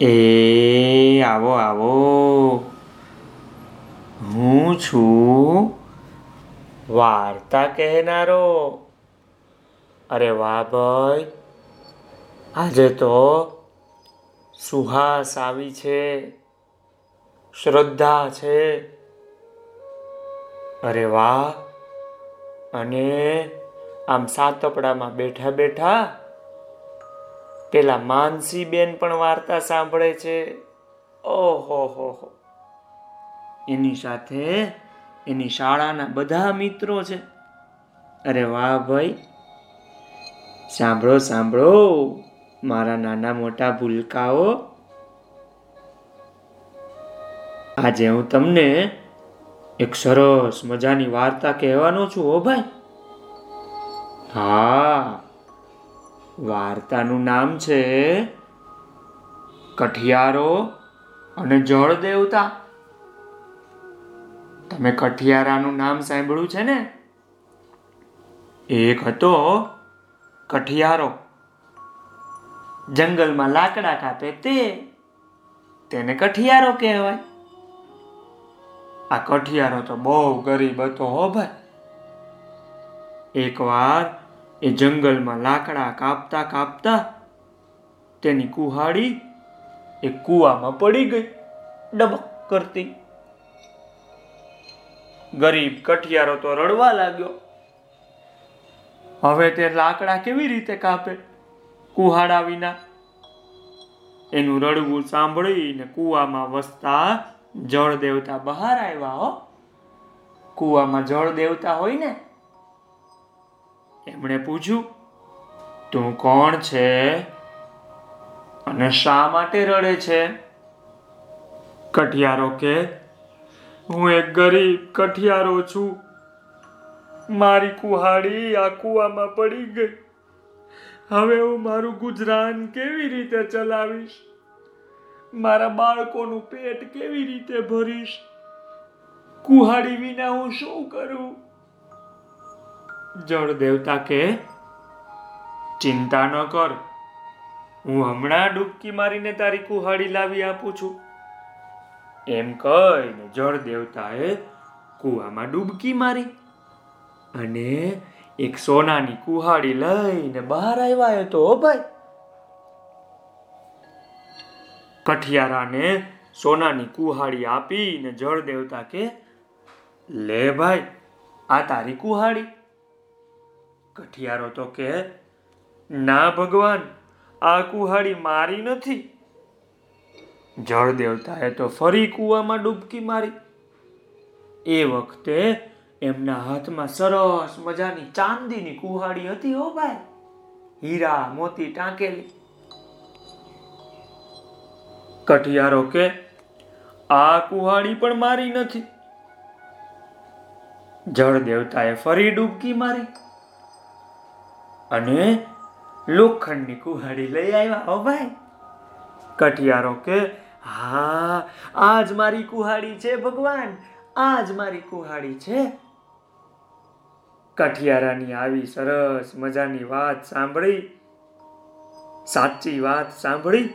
એ, આવો આવો. હું છું વાર્તા કહેનારો. અરે વાહ ભાઈ, આજે તો સુહાસ આવી છે, શ્રદ્ધા છે. અરે વાહ, અને આમ સાતપડામાં બેઠા બેઠા પેલા માનસી બેન પણ વાર્તા સાંભળે છે. ઓહો, હો હો. એની સાથે એની શાળાના બધા મિત્રો છે. અરે વાહ ભાઈ. સાંભળો સાંભળો. મારા નાના મોટા ભૂલકાઓ. આજે હું તમને એક સરસ મજાની વાર્તા કહેવાનો છું હો ભાઈ. હા વાર્તાનું નામ છે કઠિયારો અને જળ દેવતા. તમે કઠિયારાનું નામ સાંભળ્યું છે ને? એક હતો કઠિયારો. જંગલમાં લાકડા કાપે તે તેને કઠિયારો કહેવાય. આ કઠિયારો તો બહુ ગરીબ હતો હો ભાઈ. એકવાર એ જંગલમાં લાકડા કાપતા કાપતા તેની કુહાડી એ કૂવામાં પડી ગઈ, ડબક કરતી. ગરીબ કઠિયારો તો રડવા લાગ્યો. હવે તે લાકડા કેવી રીતે કાપે? કુહાડા વિના. એનું રડવું સાંભળીને કૂવામાં વસતા જળ દેવતા બહાર આવ્યા હો. કૂવામાં જળ દેવતા હોય ને એમણે પૂછ્યું, તું કોણ છે અને શા માટે રડે છે? કઠિયારો કે, હું એક ગરીબ કઠિયારો છું. મારી કુહાડી આ કૂવામાં પડી ગઈ. હવે હું મારું ગુજરાન કેવી રીતે ચલાવીશ? મારા બાળકોનું પેટ કેવી રીતે ભરીશ? કુહાડી વિના હું શું કરું? જળ દેવતા કે, ચિંતા ન કર. હું હમણાં ડૂબકી મારીને તારી કુહાડી લાવી આપું છું. એમ કહીને જળ દેવતાએ કૂવામાં ડૂબકી મારી અને એક સોનાની કુહાડી લઈને બહાર આવ્યા તો ભાઈ. કઠિયારાને સોનાની કુહાડી આપીને જળ દેવતા કે, લે ભાઈ, આ તારી કુહાડી. કઠિયારો તો કે, ના ભગવાન, આ કુહાડી મારી નથી. જળ દેવતાએ તો ફરી કૂવામાં ડૂબકી મારી. એ વખતે એમના હાથમાં સરસ મજાની ચાંદીની કુહાડી હતી હો ભાઈ. હીરા મોતી ટાંકેલી. કઠિયારો કે, આ કુહાડી પણ મારી નથી. જળ દેવતાએ ફરી ડૂબકી મારી. અને લોખંડની કુહાડી લઈ આવ્યા. હો ભાઈ કઠિયારો કે, હા, આજ મારી કુહાડી છે ભગવાન, આજ મારી કુહાડી છે. કઠિયારાની આવી સરસ મજાની વાત સાંભળી, સાચી વાત સાંભળી,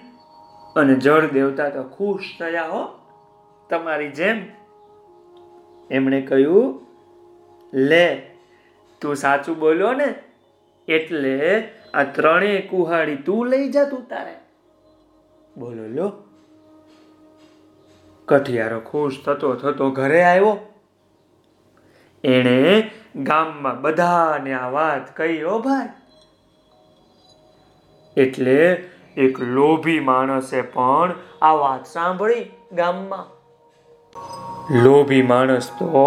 અને જળ દેવતા તો ખુશ થયા હો. તમારી જેમ એમણે કહ્યું, લે, તું સાચું બોલ્યો ને એટલે આ ત્રણેય કુહાડી તું લઈ જા તું તારે. બોલો લો કઠિયારો ખુશ થતો થતો ઘરે આવ્યો. એણે ગામમાં બધાને આ વાત કહી હો ભાઈ. એટલે એક લોભી માણસે પણ આ વાત સાંભળી ગામમાં. લોભી માણસ તો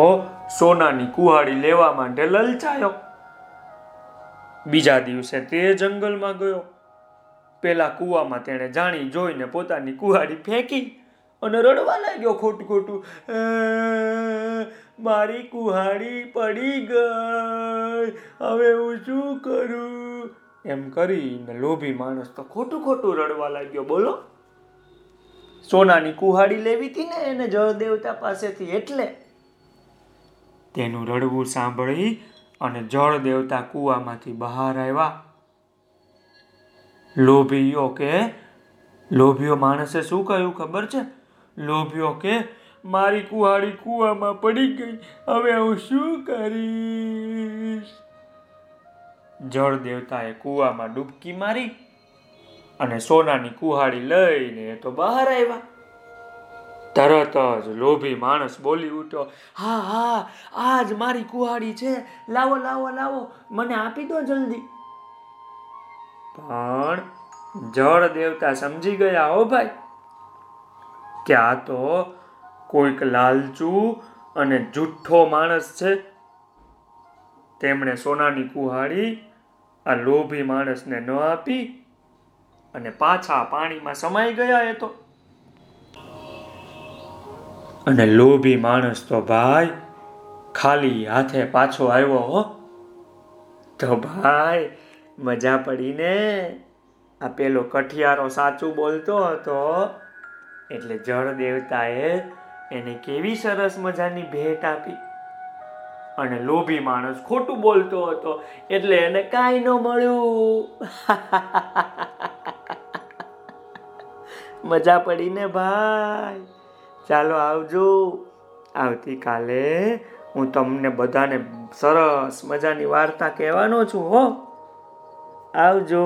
સોનાની કુહાડી લેવા માટે લલચાયો. બીજા દિવસે તે જંગલમાં ગયો. પેલા કૂવામાં તેણે જાણી જોઈને પોતાની કુહાડી ફેંકી અને રડવા લાગ્યો ખોટું ખોટું મારી કુહાડી પડી ગઈ. હવે હું શું કરું? એમ કરીને લોભી માણસ તો ખોટું ખોટું રડવા લાગ્યો. બોલો. સોનાની કુહાડી લેવી હતી ને એને જળ દેવતા પાસેથી એટલે તેનું રડવું સાંભળી અને જળ દેવતા કૂવામાંથી બહાર આવ્યા. લોભીઓ કે, લોભીઓ માણસે શું કહ્યું ખબર છે? લોભીઓ કે, મારી કુહાડી કૂવામાં પડી ગઈ, હવે હું શું કરીશ? જળ દેવતાએ કૂવામાં ડૂબકી મારી અને સોનાની કુહાડી લઈને તો બહાર આવ્યા. તરત જ લોભી માણસ બોલી ઉઠ્યો, હા હા, આજ મારી કુહાડી છે. લાવો લાવો લાવો. મને આપી દો જલ્દી. પણ જળ દેવતા સમજી ગયા હો ભાઈ. કે આ તો કોઈક લાલચુ અને જુઠ્ઠો માણસ છે. તેમણે સોનાની કુહાડી આ લોભી માણસને ન આપી અને પાછા પાણીમાં સમાઈ ગયા એ તો. અને લોભી માણસ તો ભાઈ ખાલી હાથે પાછો આવ્યો હો. તો ભાઈ મજા પડી ને આ પેલો કઠિયારો સાચું બોલતો હતો. એટલે જળ દેવતાએ એને કેવી સરસ મજાની ભેટ આપી. અને લોભી માણસ ખોટું બોલતો હતો. એટલે એને કાંઈ ન મળ્યું. મજા પડી ને ભાઈ. ચાલો આવજો. આવતીકાલે હું તમને બધાને સરસ મજાની વાર્તા કહેવાનો છું હો. આવજો.